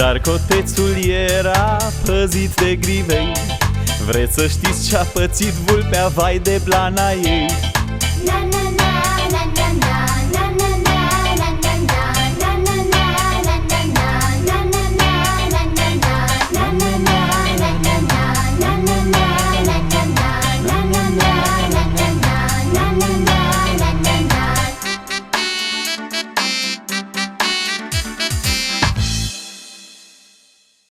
Dar cotețul era păzit de grivei. Vreți să știți ce-a pățit vulpea vai de blana ei